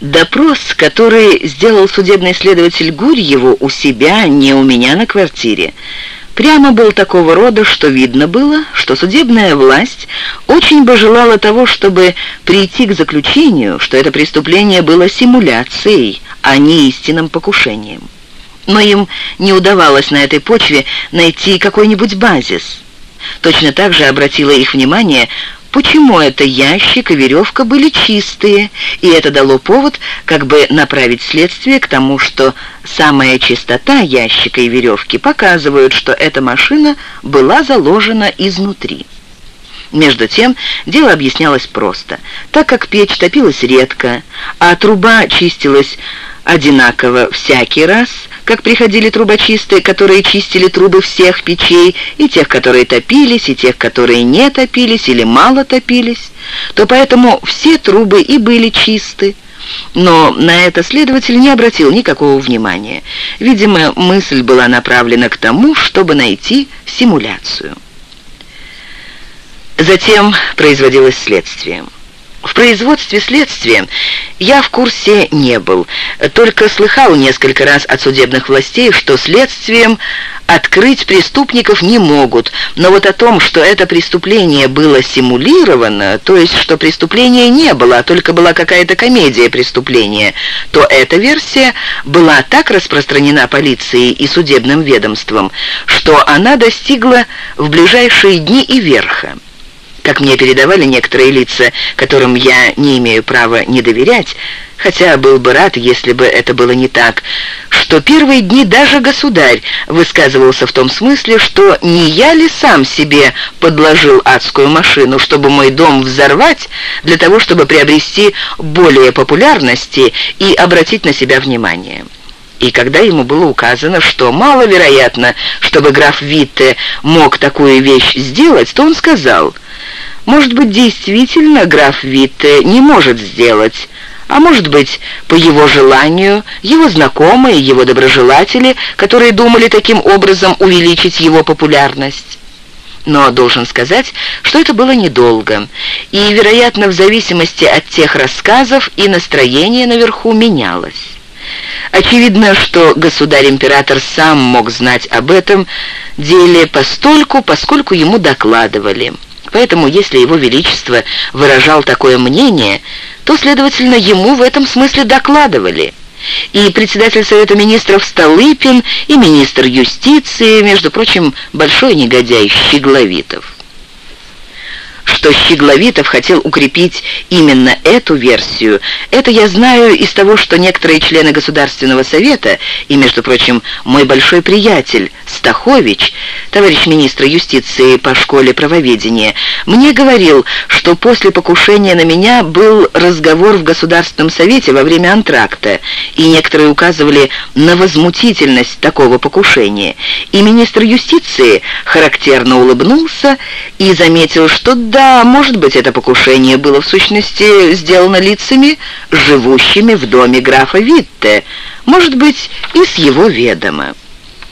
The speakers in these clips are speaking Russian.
Допрос, который сделал судебный следователь Гурьеву у себя, не у меня на квартире, прямо был такого рода, что видно было, что судебная власть очень бы желала того, чтобы прийти к заключению, что это преступление было симуляцией, а не истинным покушением. Но им не удавалось на этой почве найти какой-нибудь базис. Точно так же обратило их внимание почему это ящик и веревка были чистые, и это дало повод как бы направить следствие к тому, что самая чистота ящика и веревки показывают, что эта машина была заложена изнутри. Между тем, дело объяснялось просто. Так как печь топилась редко, а труба чистилась одинаково всякий раз, как приходили трубочисты, которые чистили трубы всех печей, и тех, которые топились, и тех, которые не топились или мало топились, то поэтому все трубы и были чисты. Но на это следователь не обратил никакого внимания. Видимо, мысль была направлена к тому, чтобы найти симуляцию. Затем производилось следствие. В производстве следствия я в курсе не был, только слыхал несколько раз от судебных властей, что следствием открыть преступников не могут, но вот о том, что это преступление было симулировано, то есть что преступления не было, а только была какая-то комедия преступления, то эта версия была так распространена полицией и судебным ведомством, что она достигла в ближайшие дни и верха как мне передавали некоторые лица, которым я не имею права не доверять, хотя был бы рад, если бы это было не так, что первые дни даже государь высказывался в том смысле, что не я ли сам себе подложил адскую машину, чтобы мой дом взорвать, для того, чтобы приобрести более популярности и обратить на себя внимание. И когда ему было указано, что маловероятно, чтобы граф Витте мог такую вещь сделать, то он сказал – может быть, действительно граф Витте не может сделать, а может быть, по его желанию, его знакомые, его доброжелатели, которые думали таким образом увеличить его популярность. Но должен сказать, что это было недолго, и, вероятно, в зависимости от тех рассказов и настроение наверху менялось. Очевидно, что государь-император сам мог знать об этом деле постольку, поскольку ему докладывали. Поэтому, если его величество выражал такое мнение, то, следовательно, ему в этом смысле докладывали. И председатель Совета Министров Столыпин, и министр юстиции, между прочим, большой негодяй Щегловитов что Щегловитов хотел укрепить именно эту версию, это я знаю из того, что некоторые члены Государственного Совета, и, между прочим, мой большой приятель Стахович, товарищ министра юстиции по школе правоведения, мне говорил, что после покушения на меня был разговор в Государственном Совете во время антракта, и некоторые указывали на возмутительность такого покушения. И министр юстиции характерно улыбнулся и заметил, что да, может быть, это покушение было в сущности сделано лицами, живущими в доме графа Витте, может быть, и с его ведома.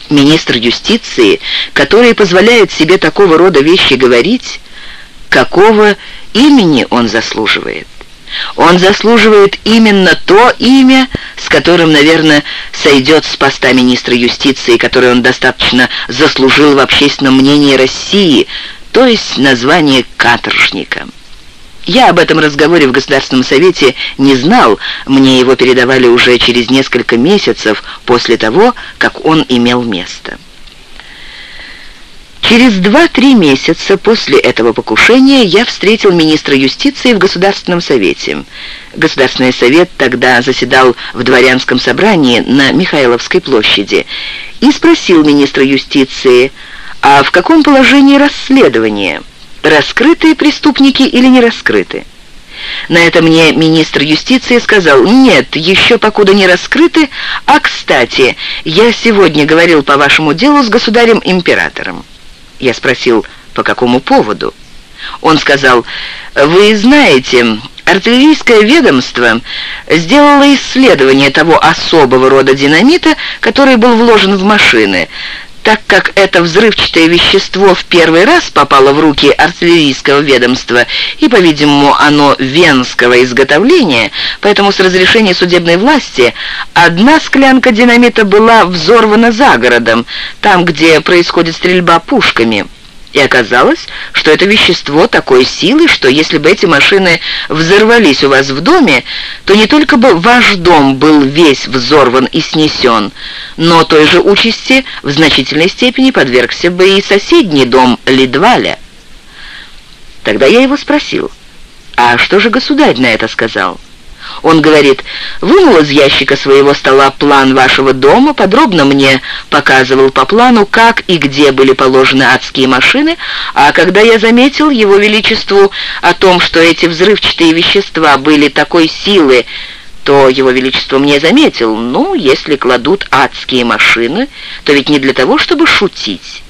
Министр юстиции, который позволяет себе такого рода вещи говорить, какого имени он заслуживает? Он заслуживает именно то имя, с которым, наверное, сойдет с поста министра юстиции, который он достаточно заслужил в общественном мнении России, то есть название каторжника. Я об этом разговоре в Государственном Совете не знал, мне его передавали уже через несколько месяцев после того, как он имел место. Через два-три месяца после этого покушения я встретил министра юстиции в Государственном Совете. Государственный совет тогда заседал в дворянском собрании на Михайловской площади и спросил министра юстиции, а в каком положении расследование – раскрытые преступники или не раскрыты. На это мне министр юстиции сказал, нет, еще покуда не раскрыты, а, кстати, я сегодня говорил по вашему делу с государем-императором. Я спросил, по какому поводу? Он сказал, вы знаете, артиллерийское ведомство сделало исследование того особого рода динамита, который был вложен в машины, так как это взрывчатое вещество в первый раз попало в руки артиллерийского ведомства, и, по-видимому, оно венского изготовления, поэтому с разрешения судебной власти одна склянка динамита была взорвана за городом, там, где происходит стрельба пушками. И оказалось, что это вещество такой силы, что если бы эти машины взорвались у вас в доме, то не только бы ваш дом был весь взорван и снесен, но той же участи в значительной степени подвергся бы и соседний дом Лидваля. Тогда я его спросил, а что же государь на это сказал? Он говорит, вынул из ящика своего стола план вашего дома, подробно мне показывал по плану, как и где были положены адские машины, а когда я заметил его величеству о том, что эти взрывчатые вещества были такой силы, то его величество мне заметил, ну, если кладут адские машины, то ведь не для того, чтобы шутить.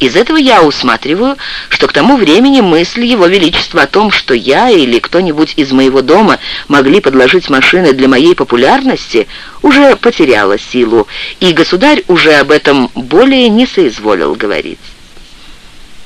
Из этого я усматриваю, что к тому времени мысль Его Величества о том, что я или кто-нибудь из моего дома могли подложить машины для моей популярности, уже потеряла силу, и государь уже об этом более не соизволил говорить.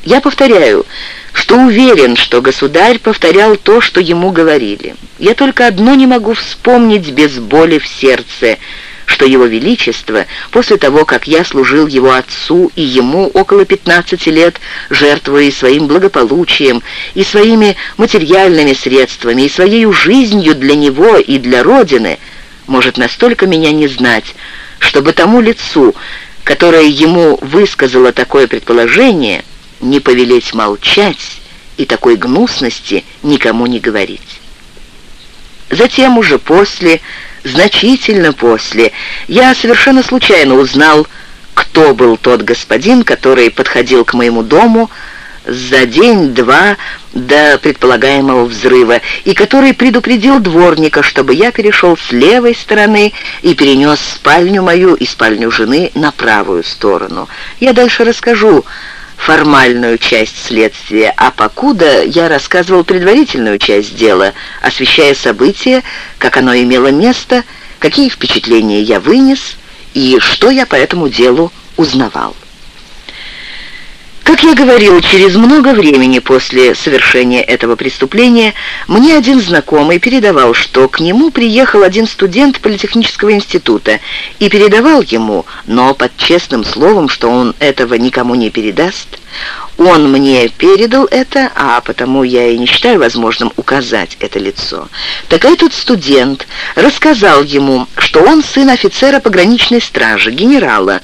Я повторяю, что уверен, что государь повторял то, что ему говорили. Я только одно не могу вспомнить без боли в сердце — что Его Величество, после того, как я служил его отцу и ему около 15 лет, жертвуя своим благополучием, и своими материальными средствами, и своей жизнью для него и для Родины, может настолько меня не знать, чтобы тому лицу, которое ему высказало такое предположение, не повелеть молчать и такой гнусности никому не говорить. Затем уже после значительно после, я совершенно случайно узнал, кто был тот господин, который подходил к моему дому за день-два до предполагаемого взрыва, и который предупредил дворника, чтобы я перешел с левой стороны и перенес спальню мою и спальню жены на правую сторону. Я дальше расскажу формальную часть следствия, а покуда я рассказывал предварительную часть дела, освещая события, как оно имело место, какие впечатления я вынес и что я по этому делу узнавал. Как я говорил, через много времени после совершения этого преступления мне один знакомый передавал, что к нему приехал один студент Политехнического института и передавал ему, но под честным словом, что он этого никому не передаст. Он мне передал это, а потому я и не считаю возможным указать это лицо. Так этот студент рассказал ему, что он сын офицера пограничной стражи, генерала,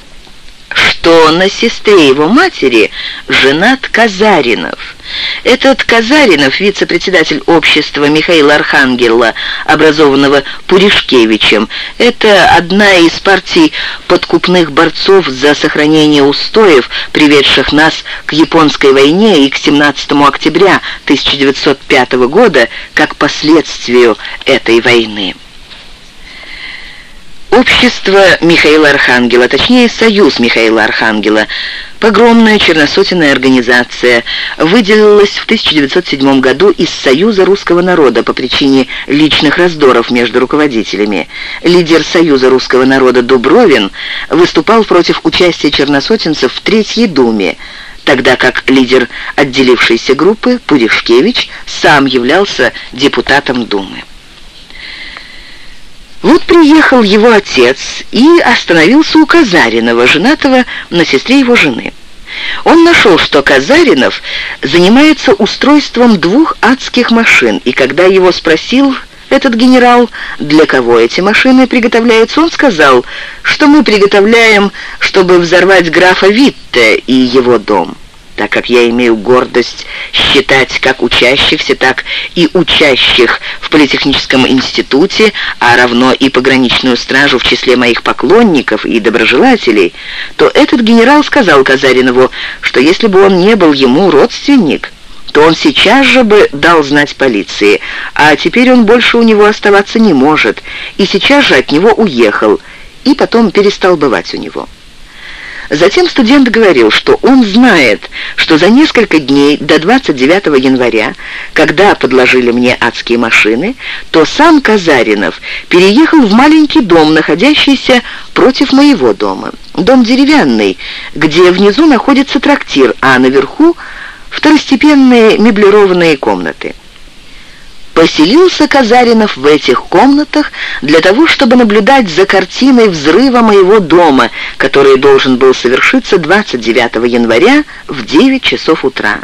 что на сестре его матери женат Казаринов. Этот Казаринов, вице-председатель общества Михаила Архангела, образованного Пуришкевичем, это одна из партий подкупных борцов за сохранение устоев, приведших нас к японской войне и к 17 октября 1905 года как последствию этой войны. Общество Михаила Архангела, точнее Союз Михаила Архангела, погромная черносотенная организация, выделилась в 1907 году из Союза русского народа по причине личных раздоров между руководителями. Лидер Союза русского народа Дубровин выступал против участия черносотенцев в Третьей Думе, тогда как лидер отделившейся группы Пуришкевич сам являлся депутатом Думы. Вот приехал его отец и остановился у Казаринова, женатого на сестре его жены. Он нашел, что Казаринов занимается устройством двух адских машин, и когда его спросил этот генерал, для кого эти машины приготовляются, он сказал, что мы приготовляем, чтобы взорвать графа Витте и его дом так как я имею гордость считать как учащихся, так и учащих в Политехническом институте, а равно и пограничную стражу в числе моих поклонников и доброжелателей, то этот генерал сказал Казаринову, что если бы он не был ему родственник, то он сейчас же бы дал знать полиции, а теперь он больше у него оставаться не может, и сейчас же от него уехал, и потом перестал бывать у него. Затем студент говорил, что он знает, что за несколько дней до 29 января, когда подложили мне адские машины, то сам Казаринов переехал в маленький дом, находящийся против моего дома. Дом деревянный, где внизу находится трактир, а наверху второстепенные меблированные комнаты. Поселился Казаринов в этих комнатах для того, чтобы наблюдать за картиной взрыва моего дома, который должен был совершиться 29 января в 9 часов утра.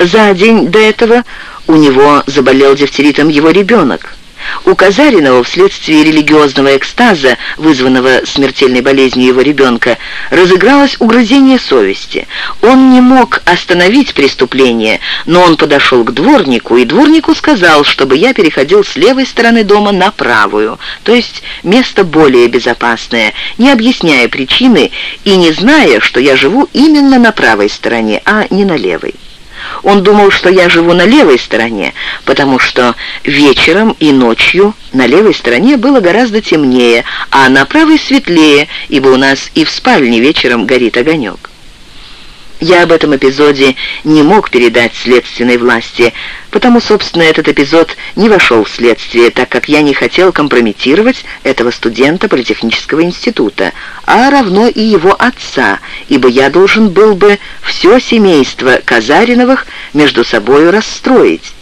За день до этого у него заболел дифтеритом его ребенок. У Казаринова вследствие религиозного экстаза, вызванного смертельной болезнью его ребенка, разыгралось угрызение совести. Он не мог остановить преступление, но он подошел к дворнику, и дворнику сказал, чтобы я переходил с левой стороны дома на правую, то есть место более безопасное, не объясняя причины и не зная, что я живу именно на правой стороне, а не на левой. Он думал, что я живу на левой стороне, потому что вечером и ночью на левой стороне было гораздо темнее, а на правой светлее, ибо у нас и в спальне вечером горит огонек. Я об этом эпизоде не мог передать следственной власти, потому, собственно, этот эпизод не вошел в следствие, так как я не хотел компрометировать этого студента Политехнического института, а равно и его отца, ибо я должен был бы все семейство Казариновых между собою расстроить.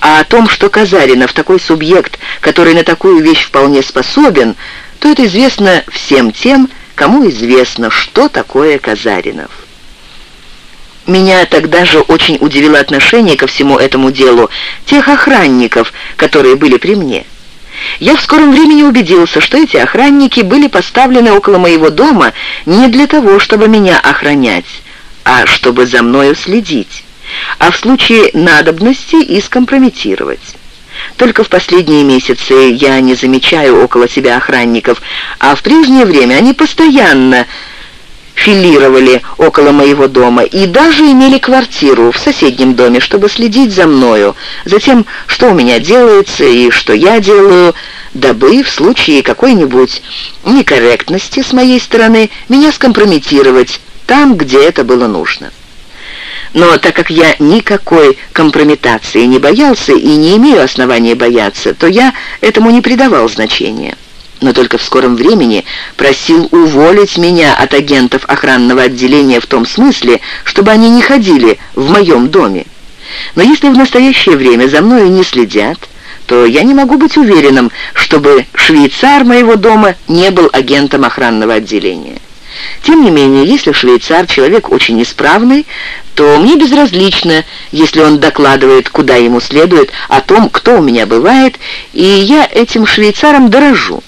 А о том, что Казаринов такой субъект, который на такую вещь вполне способен, то это известно всем тем, кому известно, что такое Казаринов. Меня тогда же очень удивило отношение ко всему этому делу тех охранников, которые были при мне. Я в скором времени убедился, что эти охранники были поставлены около моего дома не для того, чтобы меня охранять, а чтобы за мною следить, а в случае надобности и скомпрометировать. Только в последние месяцы я не замечаю около себя охранников, а в прежнее время они постоянно филировали около моего дома и даже имели квартиру в соседнем доме, чтобы следить за мною, за тем, что у меня делается и что я делаю, дабы в случае какой-нибудь некорректности с моей стороны меня скомпрометировать там, где это было нужно. Но так как я никакой компрометации не боялся и не имею основания бояться, то я этому не придавал значения но только в скором времени просил уволить меня от агентов охранного отделения в том смысле, чтобы они не ходили в моем доме. Но если в настоящее время за мною не следят, то я не могу быть уверенным, чтобы швейцар моего дома не был агентом охранного отделения. Тем не менее, если швейцар человек очень исправный, то мне безразлично, если он докладывает, куда ему следует, о том, кто у меня бывает, и я этим швейцаром дорожу.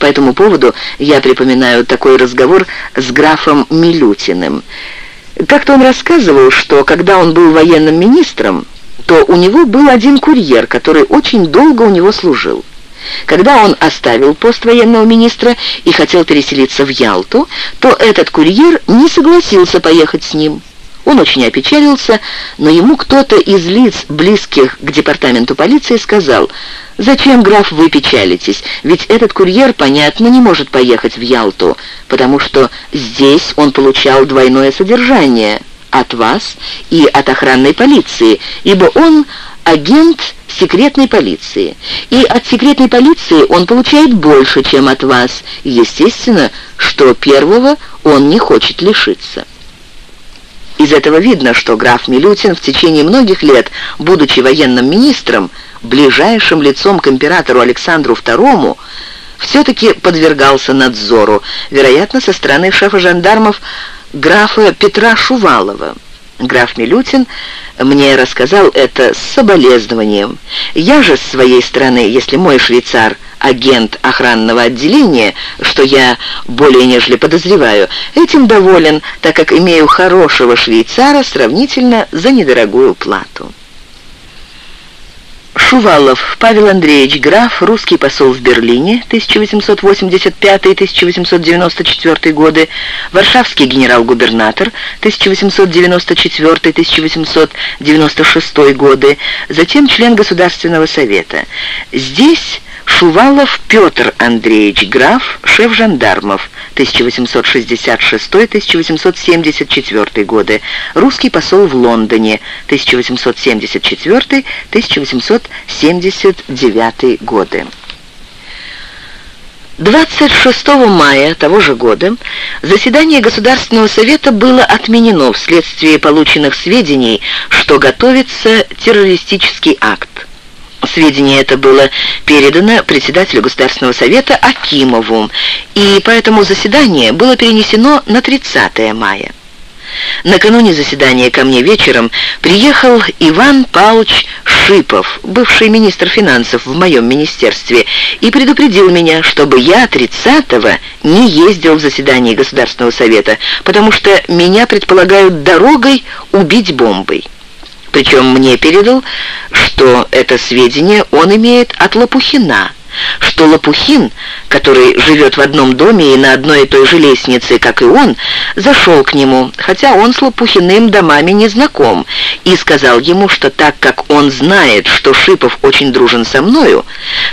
По этому поводу я припоминаю такой разговор с графом Милютиным. Как-то он рассказывал, что когда он был военным министром, то у него был один курьер, который очень долго у него служил. Когда он оставил пост военного министра и хотел переселиться в Ялту, то этот курьер не согласился поехать с ним. Он очень опечалился, но ему кто-то из лиц, близких к департаменту полиции, сказал, «Зачем, граф, вы печалитесь? Ведь этот курьер, понятно, не может поехать в Ялту, потому что здесь он получал двойное содержание от вас и от охранной полиции, ибо он агент секретной полиции. И от секретной полиции он получает больше, чем от вас. Естественно, что первого он не хочет лишиться». Из этого видно, что граф Милютин в течение многих лет, будучи военным министром, ближайшим лицом к императору Александру II, все-таки подвергался надзору, вероятно, со стороны шефа жандармов графа Петра Шувалова. Граф Милютин мне рассказал это с соболезнованием. Я же с своей стороны, если мой швейцар – агент охранного отделения, что я более нежели подозреваю, этим доволен, так как имею хорошего швейцара сравнительно за недорогую плату. Шувалов Павел Андреевич Граф, русский посол в Берлине 1885-1894 годы, варшавский генерал-губернатор 1894-1896 годы, затем член Государственного совета. Здесь Шувалов Петр Андреевич Граф, шеф жандармов 1866-1874 годы, русский посол в Лондоне 1874-1879 годы. 26 мая того же года заседание Государственного совета было отменено вследствие полученных сведений, что готовится террористический акт. Сведение это было передано председателю Государственного совета Акимову, и поэтому заседание было перенесено на 30 мая. Накануне заседания ко мне вечером приехал Иван Павлович Шипов, бывший министр финансов в моем министерстве, и предупредил меня, чтобы я 30-го не ездил в заседание Государственного совета, потому что меня предполагают дорогой убить бомбой. Причем мне передал, что это сведение он имеет от Лопухина, что Лопухин, который живет в одном доме и на одной и той же лестнице, как и он, зашел к нему, хотя он с Лопухиным домами не знаком, и сказал ему, что так как он знает, что Шипов очень дружен со мною,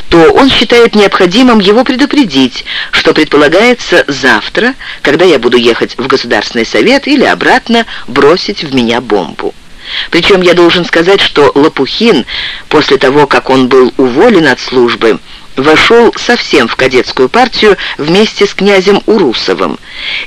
то он считает необходимым его предупредить, что предполагается завтра, когда я буду ехать в Государственный совет или обратно бросить в меня бомбу. Причем я должен сказать, что Лопухин, после того, как он был уволен от службы, вошел совсем в кадетскую партию вместе с князем Урусовым.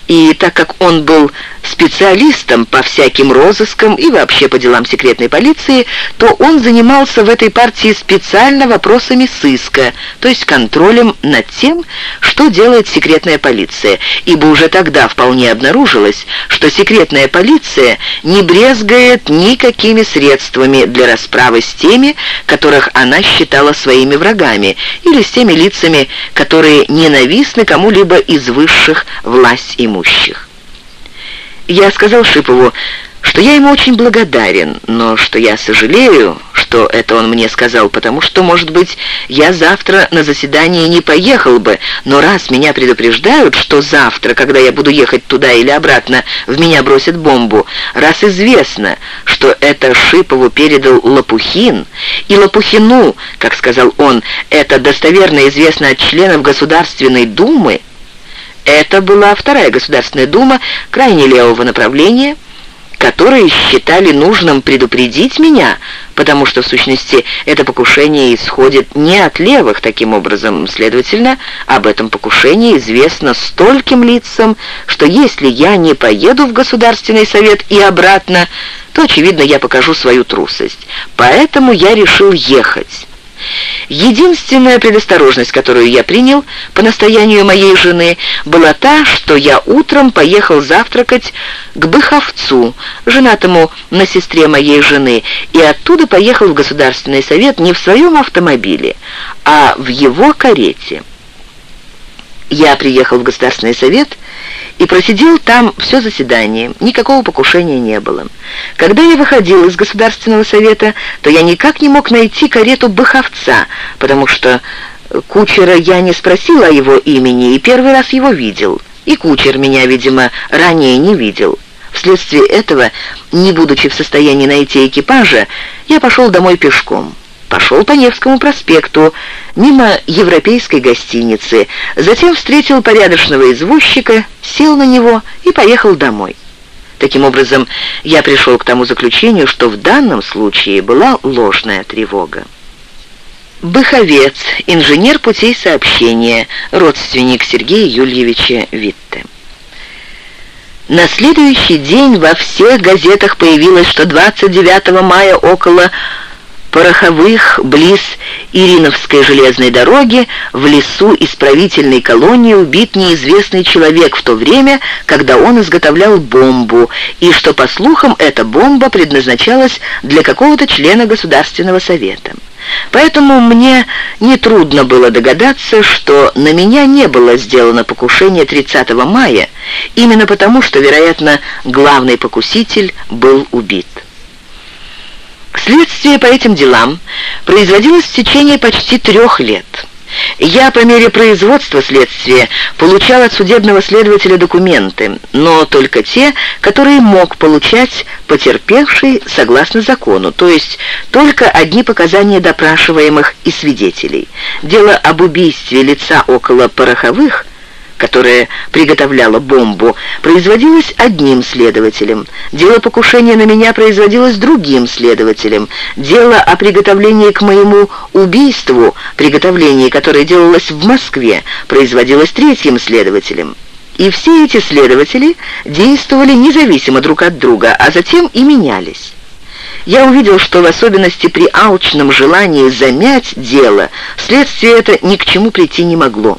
И так как он был специалистом по всяким розыскам и вообще по делам секретной полиции, то он занимался в этой партии специально вопросами сыска, то есть контролем над тем, что делает секретная полиция, ибо уже тогда вполне обнаружилось, что секретная полиция не брезгает никакими средствами для расправы с теми, которых она считала своими врагами, или с теми лицами, которые ненавистны кому-либо из высших власть имущих. Я сказал Шипову, что я ему очень благодарен, но что я сожалею, что это он мне сказал, потому что, может быть, я завтра на заседание не поехал бы, но раз меня предупреждают, что завтра, когда я буду ехать туда или обратно, в меня бросят бомбу, раз известно, что это Шипову передал Лопухин, и Лопухину, как сказал он, это достоверно известно от членов Государственной Думы, это была Вторая Государственная Дума крайне левого направления, которые считали нужным предупредить меня, потому что, в сущности, это покушение исходит не от левых таким образом. Следовательно, об этом покушении известно стольким лицам, что если я не поеду в Государственный совет и обратно, то, очевидно, я покажу свою трусость. Поэтому я решил ехать. Единственная предосторожность, которую я принял по настоянию моей жены, была та, что я утром поехал завтракать к Быховцу, женатому на сестре моей жены, и оттуда поехал в Государственный совет не в своем автомобиле, а в его карете. Я приехал в Государственный совет и просидел там все заседание. Никакого покушения не было. Когда я выходил из Государственного совета, то я никак не мог найти карету Быховца, потому что кучера я не спросил о его имени и первый раз его видел. И кучер меня, видимо, ранее не видел. Вследствие этого, не будучи в состоянии найти экипажа, я пошел домой пешком пошел по Невскому проспекту, мимо европейской гостиницы, затем встретил порядочного извозчика, сел на него и поехал домой. Таким образом, я пришел к тому заключению, что в данном случае была ложная тревога. Быховец, инженер путей сообщения, родственник Сергея Юльевича Витте. На следующий день во всех газетах появилось, что 29 мая около Пороховых близ Ириновской железной дороги в лесу исправительной колонии убит неизвестный человек в то время, когда он изготовлял бомбу, и что, по слухам, эта бомба предназначалась для какого-то члена Государственного совета. Поэтому мне нетрудно было догадаться, что на меня не было сделано покушение 30 мая, именно потому, что, вероятно, главный покуситель был убит. Следствие по этим делам производилось в течение почти трех лет. Я по мере производства следствия получал от судебного следователя документы, но только те, которые мог получать потерпевший согласно закону, то есть только одни показания допрашиваемых и свидетелей. Дело об убийстве лица около пороховых которая приготовляла бомбу, производилось одним следователем. Дело покушения на меня производилось другим следователем. Дело о приготовлении к моему убийству, приготовлении, которое делалось в Москве, производилось третьим следователем. И все эти следователи действовали независимо друг от друга, а затем и менялись. Я увидел, что в особенности при алчном желании замять дело, следствие это ни к чему прийти не могло.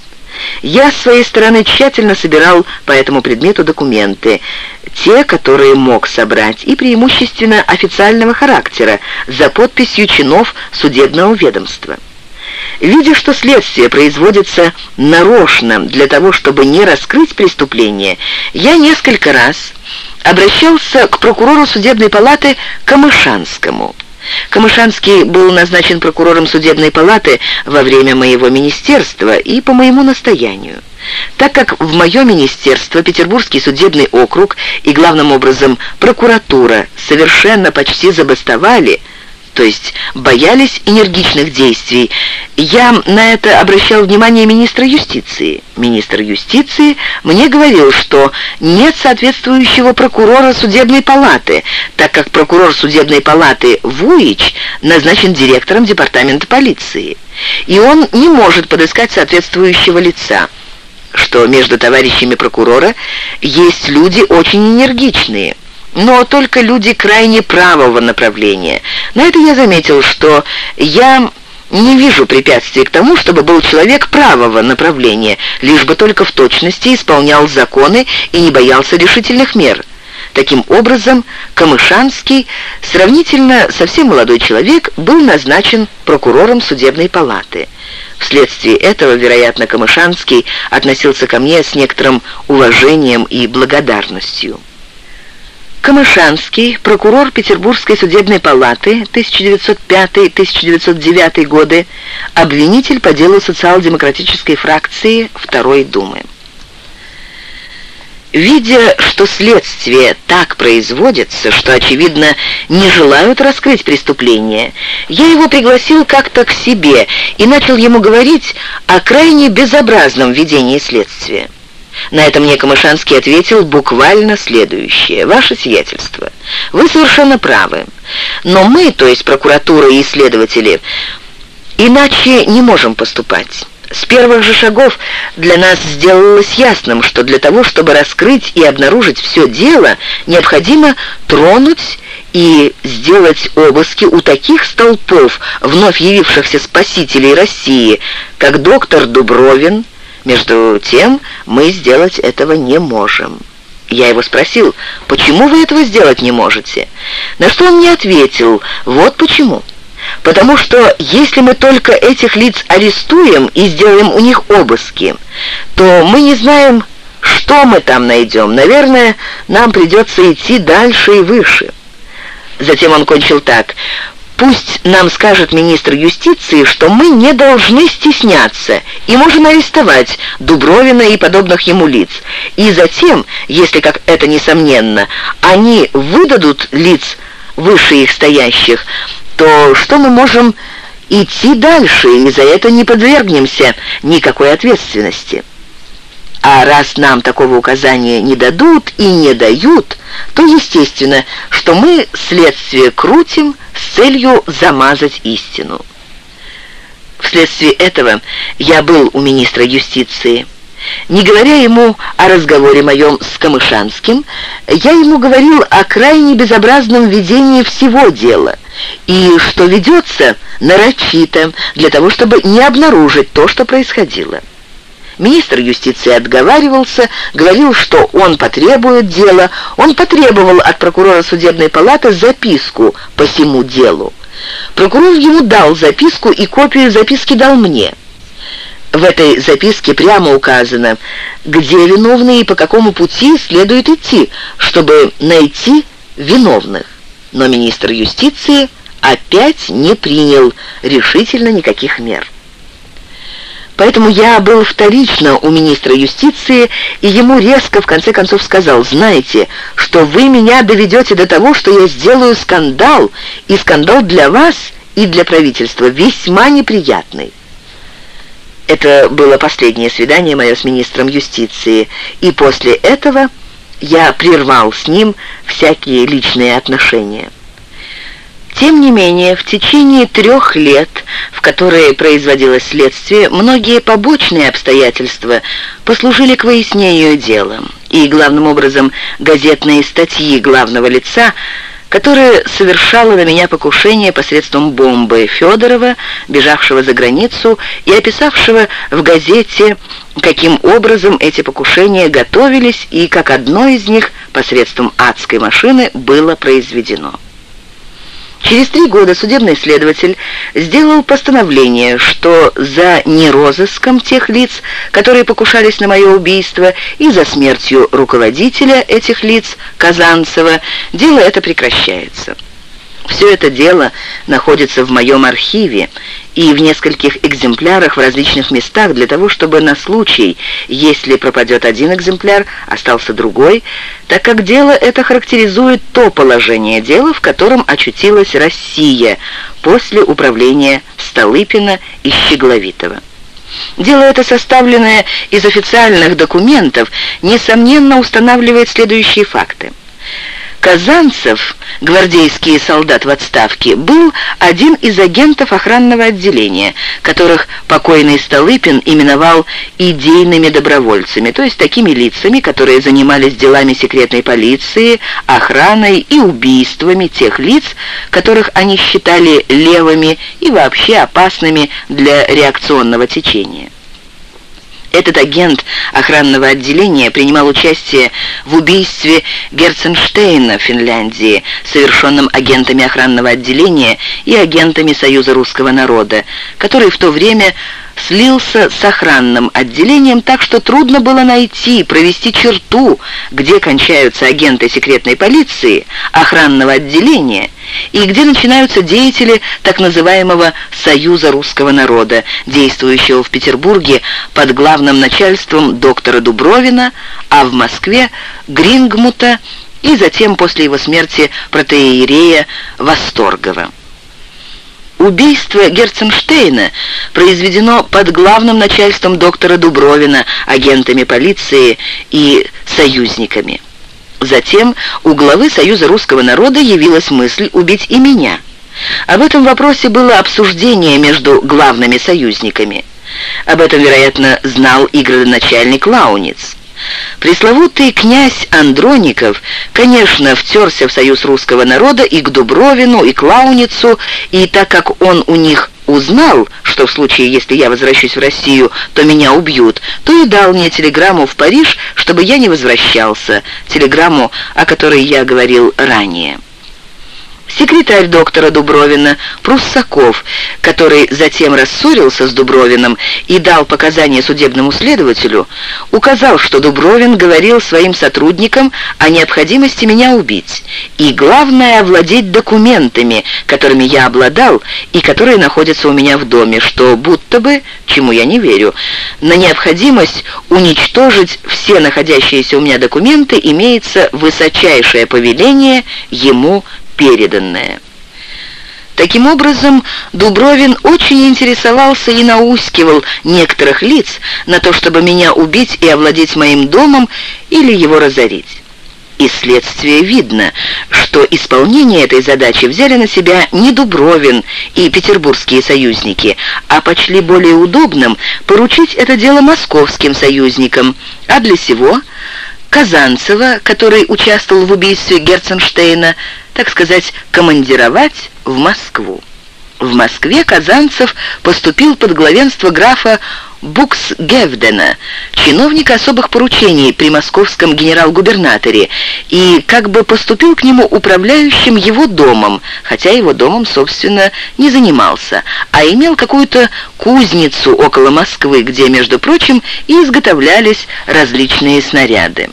Я с своей стороны тщательно собирал по этому предмету документы, те, которые мог собрать, и преимущественно официального характера, за подписью чинов судебного ведомства. Видя, что следствие производится нарочно для того, чтобы не раскрыть преступление, я несколько раз обращался к прокурору судебной палаты Камышанскому. Камышанский был назначен прокурором судебной палаты во время моего министерства и по моему настоянию. Так как в мое министерство, Петербургский судебный округ и, главным образом, прокуратура совершенно почти забастовали, то есть боялись энергичных действий. Я на это обращал внимание министра юстиции. Министр юстиции мне говорил, что нет соответствующего прокурора судебной палаты, так как прокурор судебной палаты Вуич назначен директором департамента полиции, и он не может подыскать соответствующего лица что между товарищами прокурора есть люди очень энергичные но только люди крайне правого направления. На это я заметил, что я не вижу препятствий к тому, чтобы был человек правого направления, лишь бы только в точности исполнял законы и не боялся решительных мер. Таким образом, Камышанский, сравнительно совсем молодой человек, был назначен прокурором судебной палаты. Вследствие этого, вероятно, Камышанский относился ко мне с некоторым уважением и благодарностью. Камышанский, прокурор Петербургской судебной палаты 1905-1909 годы, обвинитель по делу социал-демократической фракции Второй Думы. Видя, что следствие так производится, что, очевидно, не желают раскрыть преступление, я его пригласил как-то к себе и начал ему говорить о крайне безобразном ведении следствия. На это мне Камышанский ответил буквально следующее. «Ваше сиятельство, вы совершенно правы. Но мы, то есть прокуратура и следователи, иначе не можем поступать». С первых же шагов для нас сделалось ясным, что для того, чтобы раскрыть и обнаружить все дело, необходимо тронуть и сделать обыски у таких столпов, вновь явившихся спасителей России, как доктор Дубровин, между тем, мы сделать этого не можем. Я его спросил, почему вы этого сделать не можете? На что он мне ответил, вот почему. Потому что если мы только этих лиц арестуем и сделаем у них обыски, то мы не знаем, что мы там найдем. Наверное, нам придется идти дальше и выше. Затем он кончил так. Пусть нам скажет министр юстиции, что мы не должны стесняться и можем арестовать Дубровина и подобных ему лиц. И затем, если, как это несомненно, они выдадут лиц выше их стоящих, то что мы можем идти дальше и за это не подвергнемся никакой ответственности. А раз нам такого указания не дадут и не дают, то естественно, что мы следствие крутим с целью замазать истину. Вследствие этого я был у министра юстиции. Не говоря ему о разговоре моем с Камышанским, я ему говорил о крайне безобразном ведении всего дела, и что ведется нарочито, для того, чтобы не обнаружить то, что происходило. Министр юстиции отговаривался, говорил, что он потребует дела. Он потребовал от прокурора судебной палаты записку по всему делу. Прокурор ему дал записку и копию записки дал мне. В этой записке прямо указано, где виновные и по какому пути следует идти, чтобы найти виновных. Но министр юстиции опять не принял решительно никаких мер. Поэтому я был вторично у министра юстиции, и ему резко в конце концов сказал, «Знаете, что вы меня доведете до того, что я сделаю скандал, и скандал для вас и для правительства весьма неприятный». Это было последнее свидание мое с министром юстиции, и после этого я прервал с ним всякие личные отношения. Тем не менее, в течение трех лет, в которые производилось следствие, многие побочные обстоятельства послужили к выяснению дела, и, главным образом, газетные статьи главного лица – которая совершала на меня покушение посредством бомбы Федорова, бежавшего за границу и описавшего в газете, каким образом эти покушения готовились и как одно из них посредством адской машины было произведено. Через три года судебный следователь сделал постановление, что за нерозыском тех лиц, которые покушались на мое убийство, и за смертью руководителя этих лиц, Казанцева, дело это прекращается. Все это дело находится в моем архиве и в нескольких экземплярах в различных местах для того, чтобы на случай, если пропадет один экземпляр, остался другой, так как дело это характеризует то положение дела, в котором очутилась Россия после управления Столыпина и Щегловитова. Дело это, составленное из официальных документов, несомненно устанавливает следующие факты. Казанцев, гвардейский солдат в отставке, был один из агентов охранного отделения, которых покойный Столыпин именовал идейными добровольцами, то есть такими лицами, которые занимались делами секретной полиции, охраной и убийствами тех лиц, которых они считали левыми и вообще опасными для реакционного течения. Этот агент охранного отделения принимал участие в убийстве Герценштейна в Финляндии, совершенном агентами охранного отделения и агентами Союза русского народа, который в то время слился с охранным отделением так, что трудно было найти, провести черту, где кончаются агенты секретной полиции, охранного отделения и где начинаются деятели так называемого «Союза русского народа», действующего в Петербурге под главным начальством доктора Дубровина, а в Москве Грингмута и затем после его смерти протеерея Восторгова. Убийство Герценштейна произведено под главным начальством доктора Дубровина, агентами полиции и союзниками. Затем у главы Союза русского народа явилась мысль убить и меня. Об этом вопросе было обсуждение между главными союзниками. Об этом, вероятно, знал и градоначальник Лауниц. Пресловутый князь Андроников, конечно, втерся в союз русского народа и к Дубровину, и к Лауницу, и так как он у них узнал, что в случае, если я возвращусь в Россию, то меня убьют, то и дал мне телеграмму в Париж, чтобы я не возвращался, телеграмму, о которой я говорил ранее. Секретарь доктора Дубровина, Пруссаков, который затем рассорился с Дубровиным и дал показания судебному следователю, указал, что Дубровин говорил своим сотрудникам о необходимости меня убить, и главное — овладеть документами, которыми я обладал и которые находятся у меня в доме, что будто бы, чему я не верю, на необходимость уничтожить все находящиеся у меня документы имеется высочайшее повеление ему переданное. Таким образом, Дубровин очень интересовался и наускивал некоторых лиц на то, чтобы меня убить и овладеть моим домом или его разорить. Из следствия видно, что исполнение этой задачи взяли на себя не Дубровин и петербургские союзники, а почли более удобным поручить это дело московским союзникам, а для сего Казанцева, который участвовал в убийстве Герценштейна, так сказать, командировать в Москву. В Москве Казанцев поступил под главенство графа Буксгевдена, чиновника особых поручений при московском генерал-губернаторе, и как бы поступил к нему управляющим его домом, хотя его домом, собственно, не занимался, а имел какую-то кузницу около Москвы, где, между прочим, и изготовлялись различные снаряды.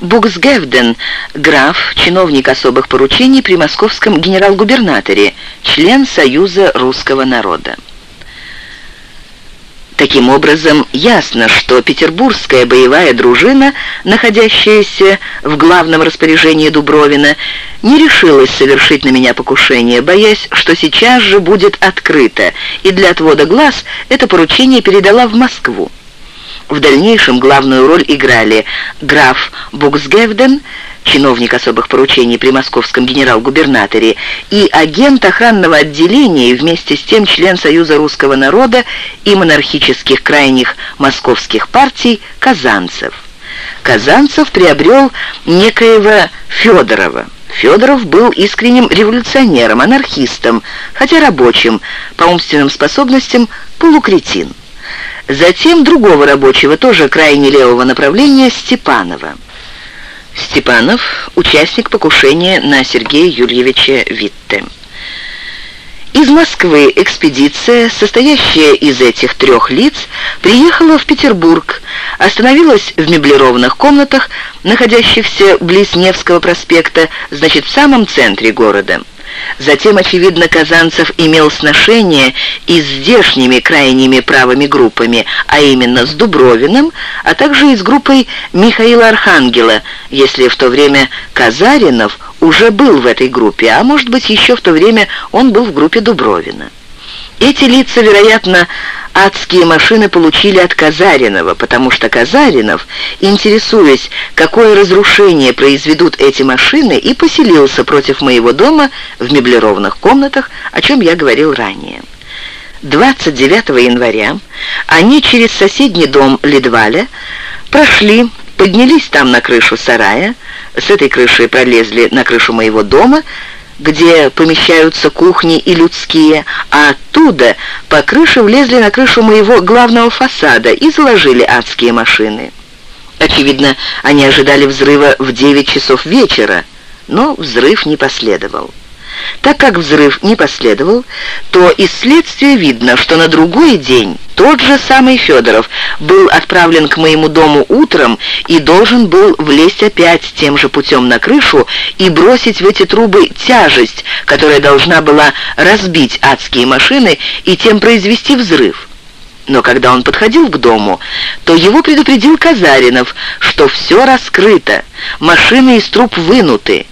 Буксгевден, граф, чиновник особых поручений при московском генерал-губернаторе, член Союза русского народа. Таким образом, ясно, что петербургская боевая дружина, находящаяся в главном распоряжении Дубровина, не решилась совершить на меня покушение, боясь, что сейчас же будет открыто, и для отвода глаз это поручение передала в Москву. В дальнейшем главную роль играли граф Буксгевден, чиновник особых поручений при московском генерал-губернаторе, и агент охранного отделения, и вместе с тем член Союза русского народа и монархических крайних московских партий Казанцев. Казанцев приобрел некоего Федорова. Федоров был искренним революционером, анархистом, хотя рабочим, по умственным способностям полукретин. Затем другого рабочего, тоже крайне левого направления, Степанова. Степанов – участник покушения на Сергея Юльевича Витте. Из Москвы экспедиция, состоящая из этих трех лиц, приехала в Петербург, остановилась в меблированных комнатах, находящихся близ Невского проспекта, значит, в самом центре города. Затем, очевидно, Казанцев имел сношение и с здешними крайними правыми группами, а именно с Дубровиным, а также и с группой Михаила Архангела, если в то время Казаринов уже был в этой группе, а может быть еще в то время он был в группе Дубровина. Эти лица, вероятно, адские машины получили от Казаринова, потому что Казаринов, интересуясь, какое разрушение произведут эти машины, и поселился против моего дома в меблированных комнатах, о чем я говорил ранее. 29 января они через соседний дом Ледваля прошли, поднялись там на крышу сарая, с этой крыши пролезли на крышу моего дома, где помещаются кухни и людские, а оттуда по крыше влезли на крышу моего главного фасада и заложили адские машины. Очевидно, они ожидали взрыва в 9 часов вечера, но взрыв не последовал. Так как взрыв не последовал, то из следствия видно, что на другой день тот же самый Федоров был отправлен к моему дому утром и должен был влезть опять тем же путем на крышу и бросить в эти трубы тяжесть, которая должна была разбить адские машины и тем произвести взрыв. Но когда он подходил к дому, то его предупредил Казаринов, что все раскрыто, машины из труб вынуты,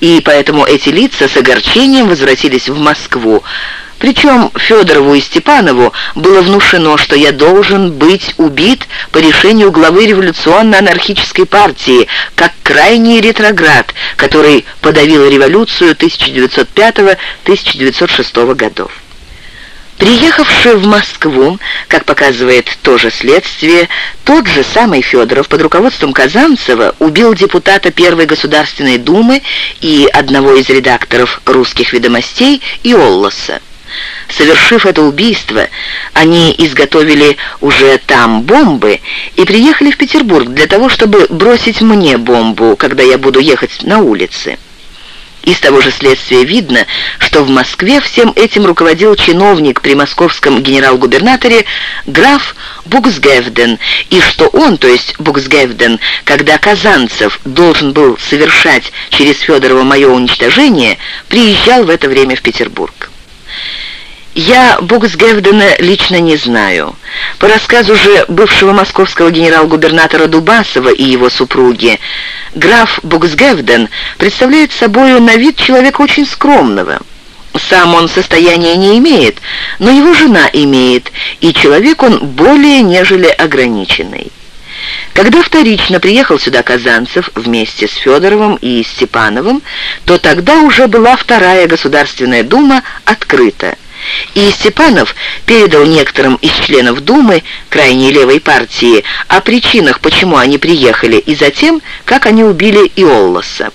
и поэтому эти лица с огорчением возвратились в Москву. Причем Федорову и Степанову было внушено, что я должен быть убит по решению главы революционно-анархической партии, как крайний ретроград, который подавил революцию 1905-1906 годов. Приехавший в Москву, как показывает тоже следствие, тот же самый Федоров под руководством Казанцева убил депутата Первой Государственной Думы и одного из редакторов «Русских ведомостей» Иоллоса. Совершив это убийство, они изготовили уже там бомбы и приехали в Петербург для того, чтобы бросить мне бомбу, когда я буду ехать на улице. Из того же следствия видно, что в Москве всем этим руководил чиновник при московском генерал-губернаторе граф Буксгевден, и что он, то есть Буксгевден, когда Казанцев должен был совершать через Федорова мое уничтожение, приезжал в это время в Петербург. Я Буксгевдена лично не знаю. По рассказу же бывшего московского генерал-губернатора Дубасова и его супруги, граф Буксгевден представляет собой на вид человека очень скромного. Сам он состояния не имеет, но его жена имеет, и человек он более нежели ограниченный. Когда вторично приехал сюда Казанцев вместе с Федоровым и Степановым, то тогда уже была Вторая Государственная Дума открыта. И Степанов передал некоторым из членов Думы крайней левой партии о причинах, почему они приехали, и затем, как они убили Иоллоса.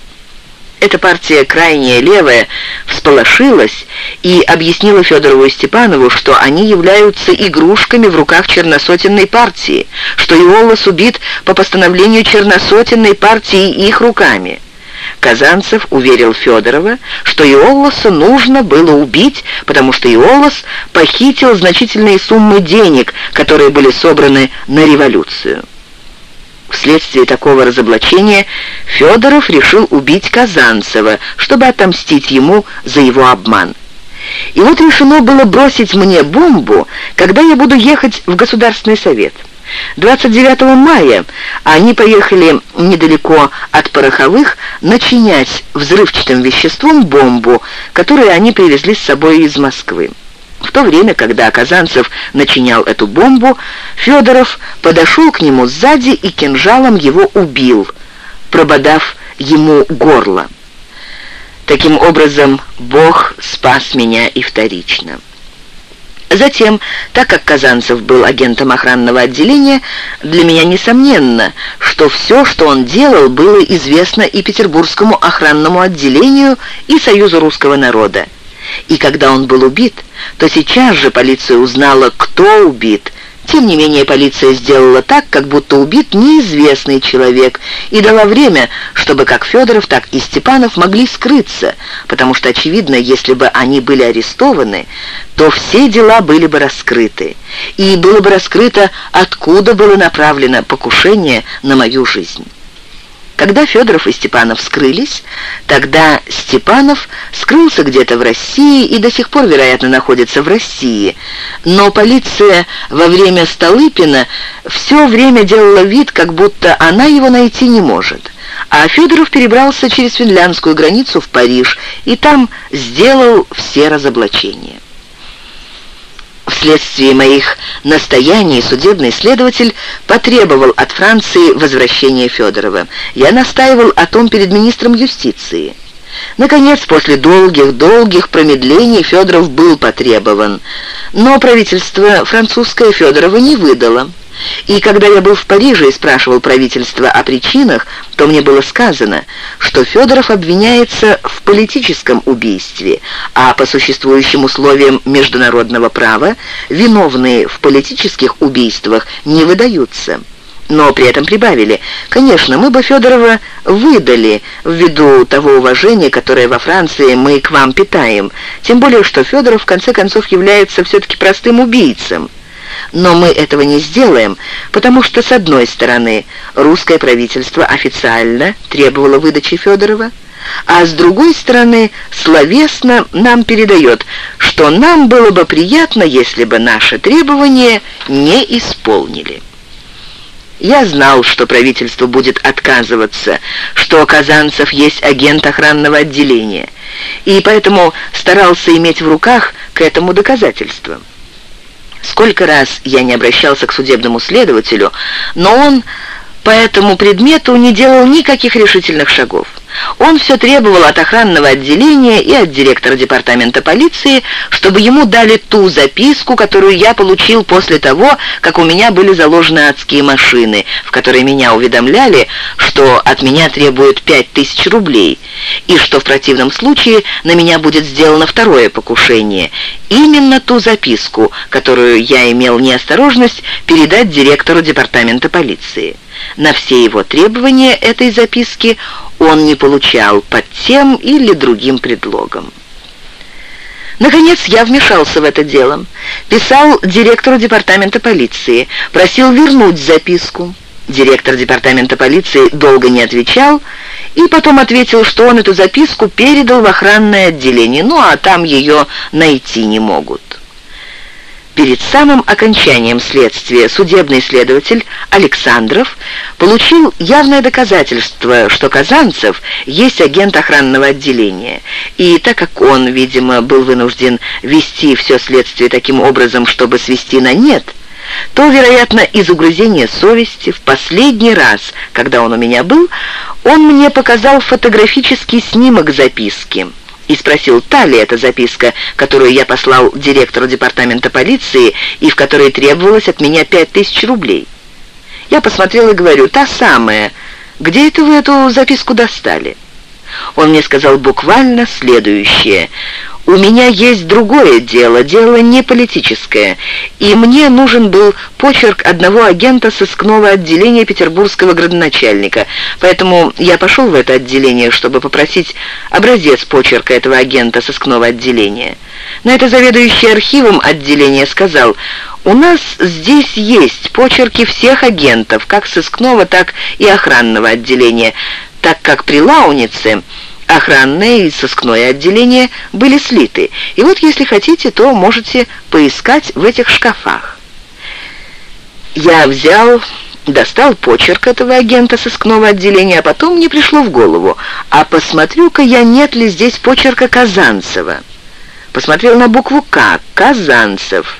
Эта партия крайняя левая всполошилась и объяснила Федорову и Степанову, что они являются игрушками в руках черносотенной партии, что Иоллос убит по постановлению черносотенной партии их руками. Казанцев уверил Федорова, что Иоллоса нужно было убить, потому что Иоллос похитил значительные суммы денег, которые были собраны на революцию. Вследствие такого разоблачения Федоров решил убить Казанцева, чтобы отомстить ему за его обман. И вот решено было бросить мне бомбу, когда я буду ехать в Государственный совет. 29 мая они поехали недалеко от Пороховых начинять взрывчатым веществом бомбу, которую они привезли с собой из Москвы. В то время, когда Казанцев начинял эту бомбу, Федоров подошел к нему сзади и кинжалом его убил, прободав ему горло. Таким образом, Бог спас меня и вторично. Затем, так как Казанцев был агентом охранного отделения, для меня несомненно, что все, что он делал, было известно и Петербургскому охранному отделению, и Союзу русского народа. И когда он был убит, то сейчас же полиция узнала, кто убит, тем не менее, полиция сделала так, как будто убит неизвестный человек, и дала время, чтобы как Федоров, так и Степанов могли скрыться, потому что, очевидно, если бы они были арестованы, то все дела были бы раскрыты, и было бы раскрыто, откуда было направлено покушение на мою жизнь. Когда Федоров и Степанов скрылись, тогда Степанов скрылся где-то в России и до сих пор, вероятно, находится в России. Но полиция во время Столыпина все время делала вид, как будто она его найти не может. А Федоров перебрался через финляндскую границу в Париж и там сделал все разоблачения. Вследствие моих настояний судебный следователь потребовал от Франции возвращения Федорова. Я настаивал о том перед министром юстиции. Наконец, после долгих-долгих промедлений Федоров был потребован, но правительство французское Федорова не выдало. И когда я был в Париже и спрашивал правительство о причинах, то мне было сказано, что Федоров обвиняется в политическом убийстве, а по существующим условиям международного права виновные в политических убийствах не выдаются. Но при этом прибавили, конечно, мы бы Федорова выдали ввиду того уважения, которое во Франции мы к вам питаем, тем более, что Федоров в конце концов является все-таки простым убийцем. Но мы этого не сделаем, потому что, с одной стороны, русское правительство официально требовало выдачи Федорова, а с другой стороны, словесно нам передает, что нам было бы приятно, если бы наши требования не исполнили. Я знал, что правительство будет отказываться, что Казанцев есть агент охранного отделения, и поэтому старался иметь в руках к этому доказательства. Сколько раз я не обращался к судебному следователю, но он по этому предмету не делал никаких решительных шагов. Он все требовал от охранного отделения и от директора департамента полиции, чтобы ему дали ту записку, которую я получил после того, как у меня были заложены адские машины, в которые меня уведомляли, что от меня требуют пять тысяч рублей, и что в противном случае на меня будет сделано второе покушение. Именно ту записку, которую я имел неосторожность передать директору департамента полиции. На все его требования этой записки он не получал под тем или другим предлогом. Наконец я вмешался в это дело. Писал директору департамента полиции, просил вернуть записку. Директор департамента полиции долго не отвечал и потом ответил, что он эту записку передал в охранное отделение, ну а там ее найти не могут. Перед самым окончанием следствия судебный следователь Александров получил явное доказательство, что Казанцев есть агент охранного отделения. И так как он, видимо, был вынужден вести все следствие таким образом, чтобы свести на нет, то, вероятно, из угрызения совести в последний раз, когда он у меня был, он мне показал фотографический снимок записки и спросил, та ли эта записка, которую я послал директору департамента полиции и в которой требовалось от меня пять тысяч рублей. Я посмотрел и говорю, та самая. Где это вы эту записку достали? Он мне сказал буквально следующее. «У меня есть другое дело, дело не политическое, и мне нужен был почерк одного агента сыскного отделения петербургского градоначальника, поэтому я пошел в это отделение, чтобы попросить образец почерка этого агента сыскного отделения. На это заведующий архивом отделения сказал, «У нас здесь есть почерки всех агентов, как сыскного, так и охранного отделения, так как при Лаунице Охранное и сыскное отделение были слиты. И вот, если хотите, то можете поискать в этих шкафах. Я взял, достал почерк этого агента сыскного отделения, а потом мне пришло в голову, а посмотрю-ка я, нет ли здесь почерка Казанцева. Посмотрел на букву «К», Казанцев.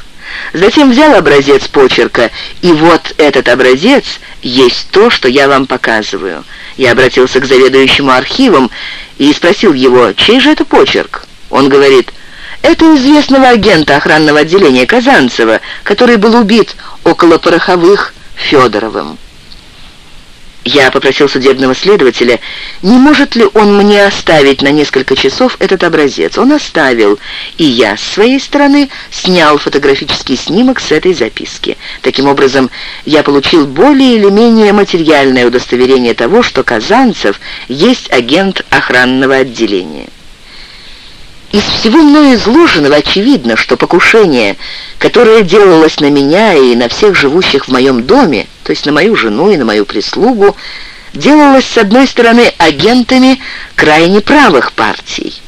Затем взял образец почерка, и вот этот образец есть то, что я вам показываю. Я обратился к заведующему архивом и спросил его, чей же это почерк? Он говорит, это известного агента охранного отделения Казанцева, который был убит около Пороховых Федоровым. Я попросил судебного следователя, не может ли он мне оставить на несколько часов этот образец. Он оставил, и я с своей стороны снял фотографический снимок с этой записки. Таким образом, я получил более или менее материальное удостоверение того, что Казанцев есть агент охранного отделения. Из всего мною изложенного очевидно, что покушение, которое делалось на меня и на всех живущих в моем доме, то есть на мою жену и на мою прислугу, делалось, с одной стороны, агентами крайне правых партий,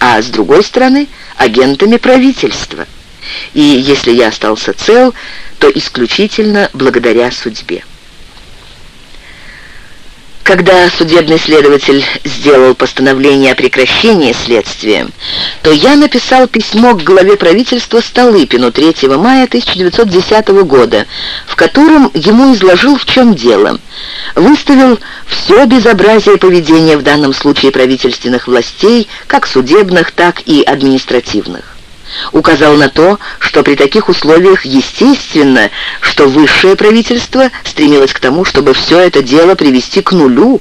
а с другой стороны, агентами правительства. И если я остался цел, то исключительно благодаря судьбе. Когда судебный следователь сделал постановление о прекращении следствия, то я написал письмо к главе правительства Столыпину 3 мая 1910 года, в котором ему изложил, в чем дело. Выставил все безобразие поведения в данном случае правительственных властей, как судебных, так и административных указал на то, что при таких условиях естественно, что высшее правительство стремилось к тому, чтобы все это дело привести к нулю,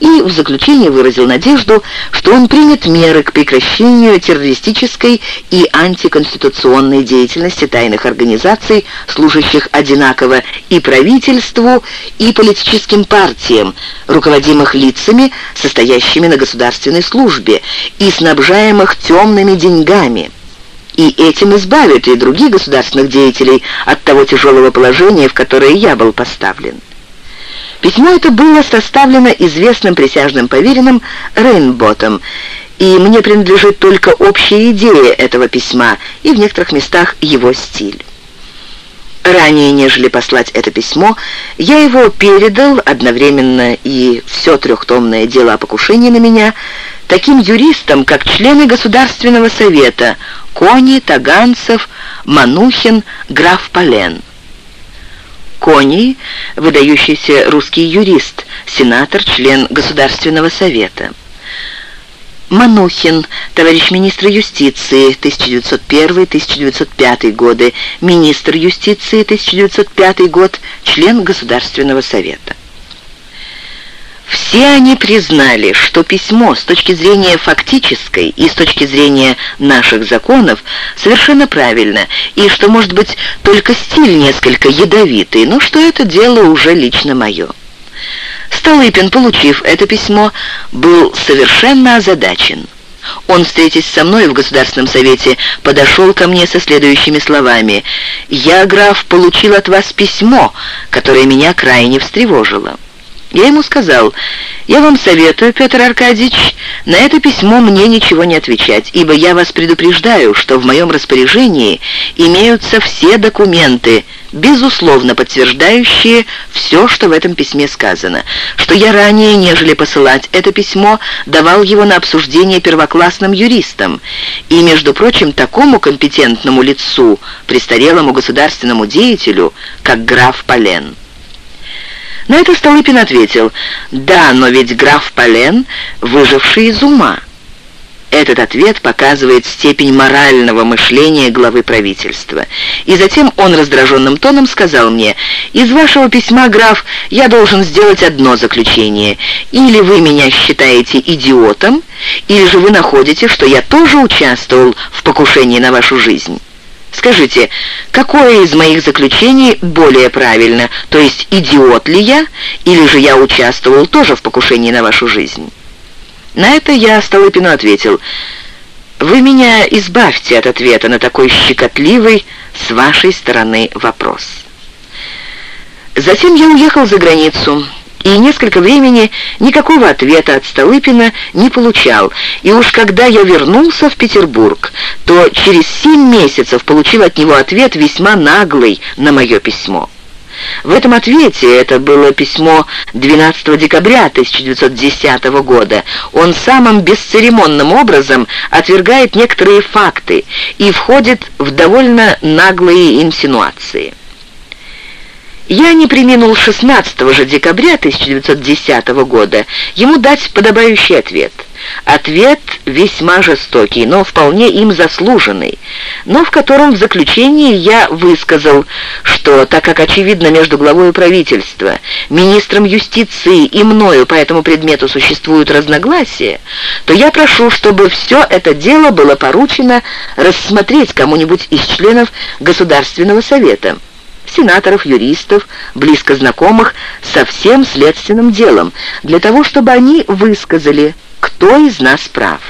и в заключение выразил надежду, что он примет меры к прекращению террористической и антиконституционной деятельности тайных организаций, служащих одинаково и правительству, и политическим партиям, руководимых лицами, состоящими на государственной службе, и снабжаемых темными деньгами и этим избавит и других государственных деятелей от того тяжелого положения, в которое я был поставлен. Письмо это было составлено известным присяжным поверенным Рейнботом, и мне принадлежит только общая идея этого письма и в некоторых местах его стиль. Ранее, нежели послать это письмо, я его передал одновременно и все трехтомное дело о покушении на меня таким юристам, как члены Государственного совета Кони, Таганцев, Манухин, граф Полен. Кони – выдающийся русский юрист, сенатор, член Государственного совета. Манухин, товарищ министр юстиции, 1901-1905 годы, министр юстиции, 1905 год, член Государственного совета. Все они признали, что письмо с точки зрения фактической и с точки зрения наших законов совершенно правильно, и что, может быть, только стиль несколько ядовитый, но что это дело уже лично мое. Столыпин, получив это письмо, был совершенно озадачен. Он, встретясь со мной в Государственном Совете, подошел ко мне со следующими словами. «Я, граф, получил от вас письмо, которое меня крайне встревожило». Я ему сказал, «Я вам советую, Петр Аркадьевич, на это письмо мне ничего не отвечать, ибо я вас предупреждаю, что в моем распоряжении имеются все документы, безусловно подтверждающие все, что в этом письме сказано, что я ранее, нежели посылать это письмо, давал его на обсуждение первоклассным юристам, и, между прочим, такому компетентному лицу, престарелому государственному деятелю, как граф Полен». На это Столыпин ответил, «Да, но ведь граф Полен, выживший из ума». Этот ответ показывает степень морального мышления главы правительства. И затем он раздраженным тоном сказал мне, «Из вашего письма, граф, я должен сделать одно заключение. Или вы меня считаете идиотом, или же вы находите, что я тоже участвовал в покушении на вашу жизнь». Скажите, какое из моих заключений более правильно? То есть идиот ли я, или же я участвовал тоже в покушении на вашу жизнь? На это я Столыпину ответил, «Вы меня избавьте от ответа на такой щекотливый с вашей стороны вопрос». Затем я уехал за границу и несколько времени никакого ответа от Столыпина не получал. И уж когда я вернулся в Петербург, то через семь месяцев получил от него ответ весьма наглый на мое письмо. В этом ответе, это было письмо 12 декабря 1910 года, он самым бесцеремонным образом отвергает некоторые факты и входит в довольно наглые инсинуации. Я не приминул 16 же декабря 1910 года. Ему дать подобающий ответ. Ответ весьма жестокий, но вполне им заслуженный, но в котором в заключении я высказал, что так как очевидно между главой правительства, министром юстиции и мною по этому предмету существуют разногласия, то я прошу, чтобы все это дело было поручено рассмотреть кому-нибудь из членов Государственного совета сенаторов, юристов, близко знакомых со всем следственным делом, для того, чтобы они высказали, кто из нас прав.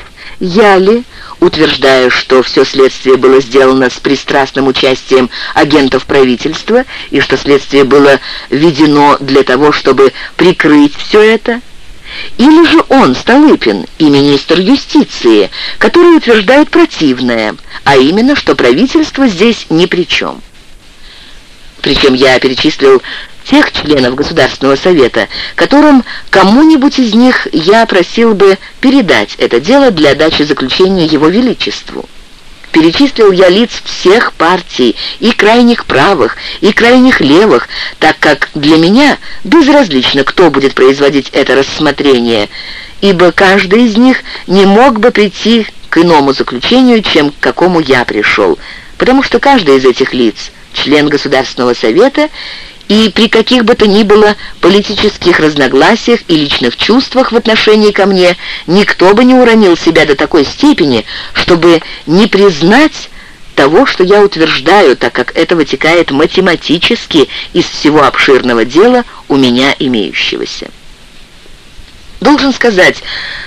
Я ли, утверждая, что все следствие было сделано с пристрастным участием агентов правительства и что следствие было введено для того, чтобы прикрыть все это, или же он, Столыпин, и министр юстиции, которые утверждают противное, а именно, что правительство здесь ни при чем. Причем я перечислил тех членов Государственного Совета, которым кому-нибудь из них я просил бы передать это дело для дачи заключения Его Величеству. Перечислил я лиц всех партий, и крайних правых, и крайних левых, так как для меня безразлично, кто будет производить это рассмотрение, ибо каждый из них не мог бы прийти к иному заключению, чем к какому я пришел, потому что каждый из этих лиц – член Государственного Совета, и при каких бы то ни было политических разногласиях и личных чувствах в отношении ко мне никто бы не уронил себя до такой степени, чтобы не признать того, что я утверждаю, так как это вытекает математически из всего обширного дела у меня имеющегося. Должен сказать,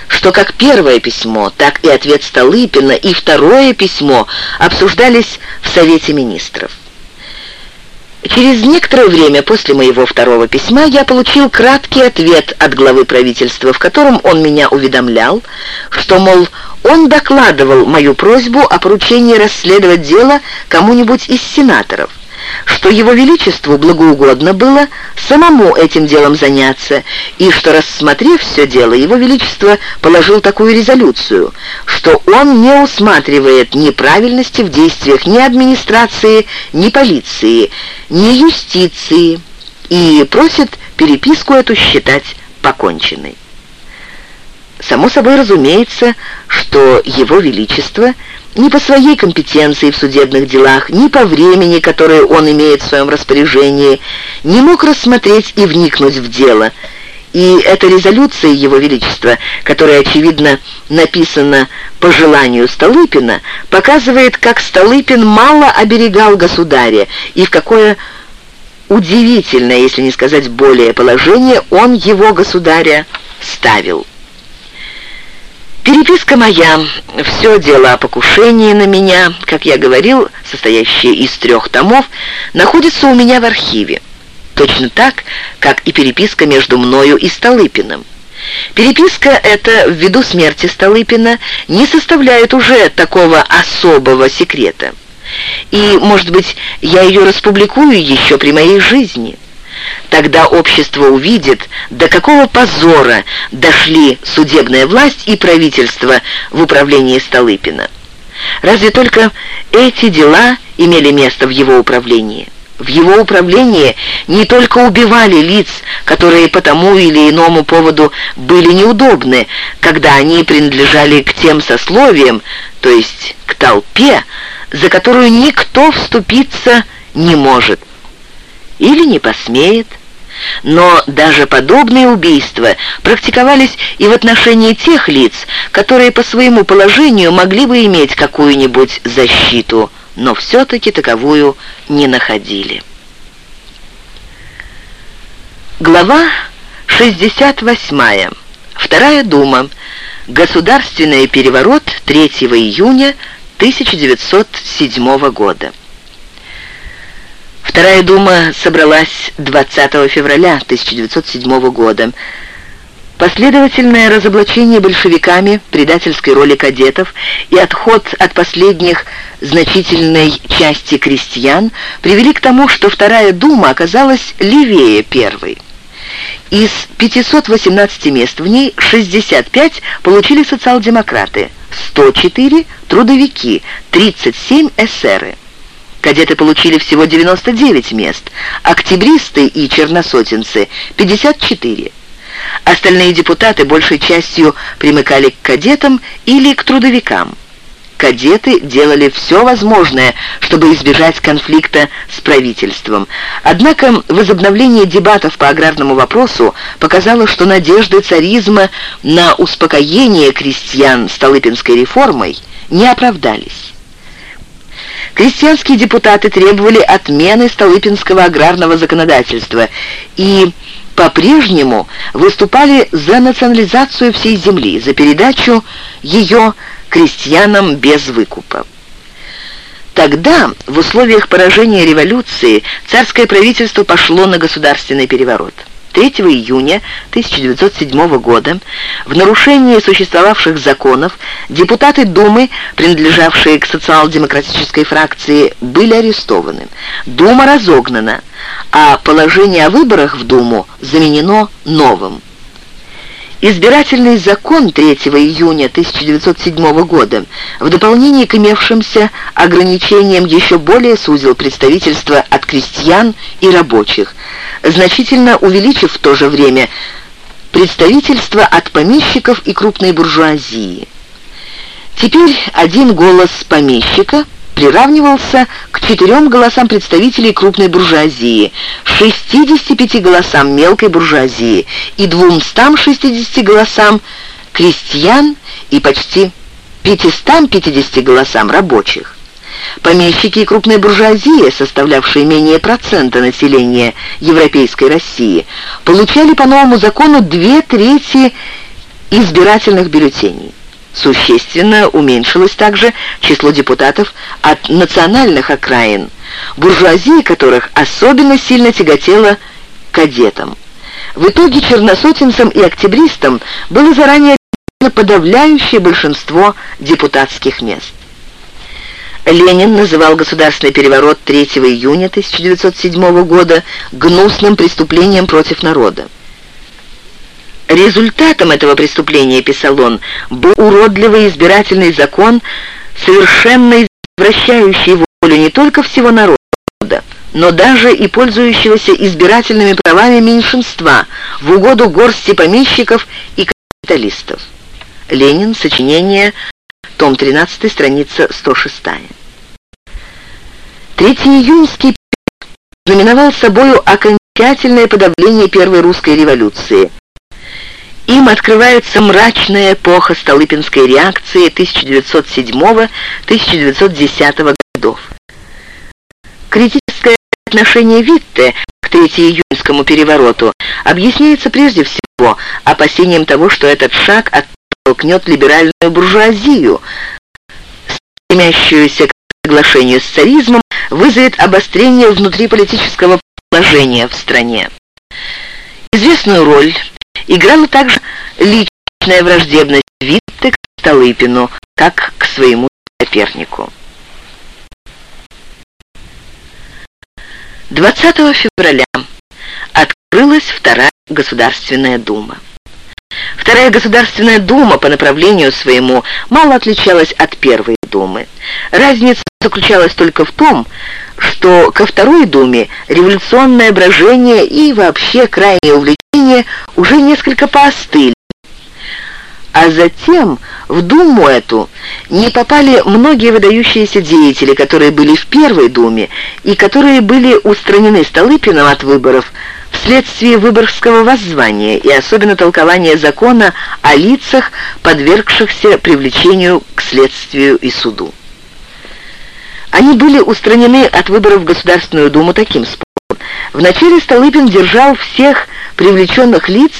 что как первое письмо, так и ответ Столыпина и второе письмо обсуждались в Совете Министров. Через некоторое время после моего второго письма я получил краткий ответ от главы правительства, в котором он меня уведомлял, что, мол, он докладывал мою просьбу о поручении расследовать дело кому-нибудь из сенаторов что Его Величеству благоугодно было самому этим делом заняться, и что, рассмотрев все дело, Его Величество положил такую резолюцию, что он не усматривает неправильности в действиях ни администрации, ни полиции, ни юстиции, и просит переписку эту считать поконченной. Само собой разумеется, что Его Величество – ни по своей компетенции в судебных делах, ни по времени, которое он имеет в своем распоряжении, не мог рассмотреть и вникнуть в дело. И эта резолюция Его Величества, которая, очевидно, написана по желанию Столыпина, показывает, как Столыпин мало оберегал государя и в какое удивительное, если не сказать более, положение он его, государя, ставил. Переписка моя, все дело о покушении на меня, как я говорил, состоящее из трех томов, находится у меня в архиве. Точно так, как и переписка между мною и Столыпиным. Переписка эта, ввиду смерти Столыпина, не составляет уже такого особого секрета. И, может быть, я ее распубликую еще при моей жизни. Тогда общество увидит, до какого позора дошли судебная власть и правительство в управлении Столыпина. Разве только эти дела имели место в его управлении? В его управлении не только убивали лиц, которые по тому или иному поводу были неудобны, когда они принадлежали к тем сословиям, то есть к толпе, за которую никто вступиться не может или не посмеет. Но даже подобные убийства практиковались и в отношении тех лиц, которые по своему положению могли бы иметь какую-нибудь защиту, но все-таки таковую не находили. Глава 68. Вторая дума. Государственный переворот 3 июня 1907 года. Вторая дума собралась 20 февраля 1907 года. Последовательное разоблачение большевиками предательской роли кадетов и отход от последних значительной части крестьян привели к тому, что Вторая Дума оказалась левее первой. Из 518 мест в ней 65 получили социал-демократы, 104 – трудовики, 37 – эсеры. Кадеты получили всего 99 мест, октябристы и черносотенцы – 54. Остальные депутаты большей частью примыкали к кадетам или к трудовикам. Кадеты делали все возможное, чтобы избежать конфликта с правительством. Однако возобновление дебатов по аграрному вопросу показало, что надежды царизма на успокоение крестьян Столыпинской реформой не оправдались. Крестьянские депутаты требовали отмены Столыпинского аграрного законодательства и по-прежнему выступали за национализацию всей земли, за передачу ее крестьянам без выкупа. Тогда, в условиях поражения революции, царское правительство пошло на государственный переворот. 3 июня 1907 года в нарушении существовавших законов депутаты Думы, принадлежавшие к социал-демократической фракции, были арестованы. Дума разогнана, а положение о выборах в Думу заменено новым. Избирательный закон 3 июня 1907 года в дополнение к имевшимся ограничениям еще более сузил представительство от крестьян и рабочих, значительно увеличив в то же время представительство от помещиков и крупной буржуазии. Теперь один голос помещика – приравнивался к четырем голосам представителей крупной буржуазии, 65 голосам мелкой буржуазии и 260 голосам крестьян и почти 550 голосам рабочих. Помещики и крупная буржуазия, составлявшие менее процента населения Европейской России, получали по новому закону две трети избирательных бюллетеней. Существенно уменьшилось также число депутатов от национальных окраин, буржуазия которых особенно сильно тяготела кадетам. В итоге черносотенцам и октябристам было заранее подавляющее большинство депутатских мест. Ленин называл государственный переворот 3 июня 1907 года гнусным преступлением против народа. Результатом этого преступления, писал он, был уродливый избирательный закон, совершенно извращающий волю не только всего народа, но даже и пользующегося избирательными правами меньшинства в угоду горсти помещиков и капиталистов. Ленин, сочинение, том 13, страница 106. Третьеиюньский знаменовал собою окончательное подавление Первой русской революции – им открывается мрачная эпоха Столыпинской реакции 1907-1910 годов. Критическое отношение Витте к июньскому перевороту объясняется прежде всего опасением того, что этот шаг оттолкнет либеральную буржуазию, стремящуюся к соглашению с царизмом, вызовет обострение внутриполитического положения в стране. Известную роль играла также личная враждебность Витте к Столыпину, как к своему сопернику. 20 февраля открылась Вторая Государственная Дума. Вторая Государственная Дума по направлению своему мало отличалась от Первой Думы. Разница заключалась только в том, что ко Второй Думе революционное брожение и вообще крайнее увлечение уже несколько поостыли. А затем в Думу эту не попали многие выдающиеся деятели, которые были в Первой Думе и которые были устранены Столыпиным от выборов вследствие выборгского воззвания и особенно толкования закона о лицах, подвергшихся привлечению к следствию и суду. Они были устранены от выборов в Государственную Думу таким способом. Вначале Столыпин держал всех привлеченных лиц,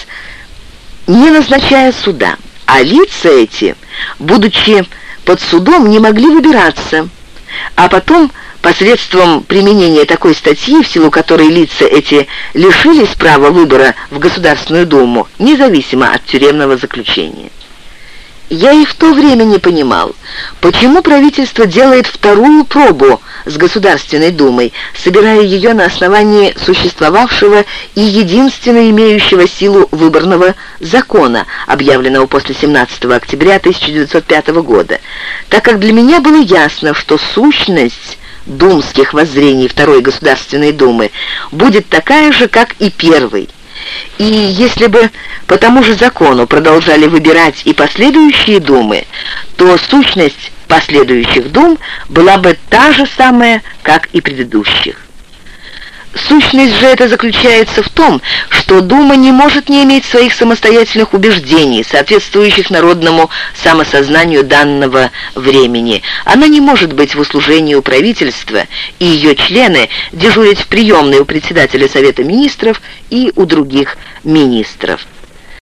не назначая суда, а лица эти, будучи под судом, не могли выбираться, а потом Посредством применения такой статьи, в силу которой лица эти лишились права выбора в Государственную Думу, независимо от тюремного заключения. Я и в то время не понимал, почему правительство делает вторую пробу с Государственной Думой, собирая ее на основании существовавшего и единственно имеющего силу выборного закона, объявленного после 17 октября 1905 года, так как для меня было ясно, что сущность думских воззрений Второй Государственной Думы будет такая же, как и первой – и если бы по тому же закону продолжали выбирать и последующие думы, то сущность последующих дум была бы та же самая, как и предыдущих. Сущность же это заключается в том, что Дума не может не иметь своих самостоятельных убеждений, соответствующих народному самосознанию данного времени. Она не может быть в услужении у правительства, и ее члены дежурить в приемной у председателя Совета Министров и у других министров.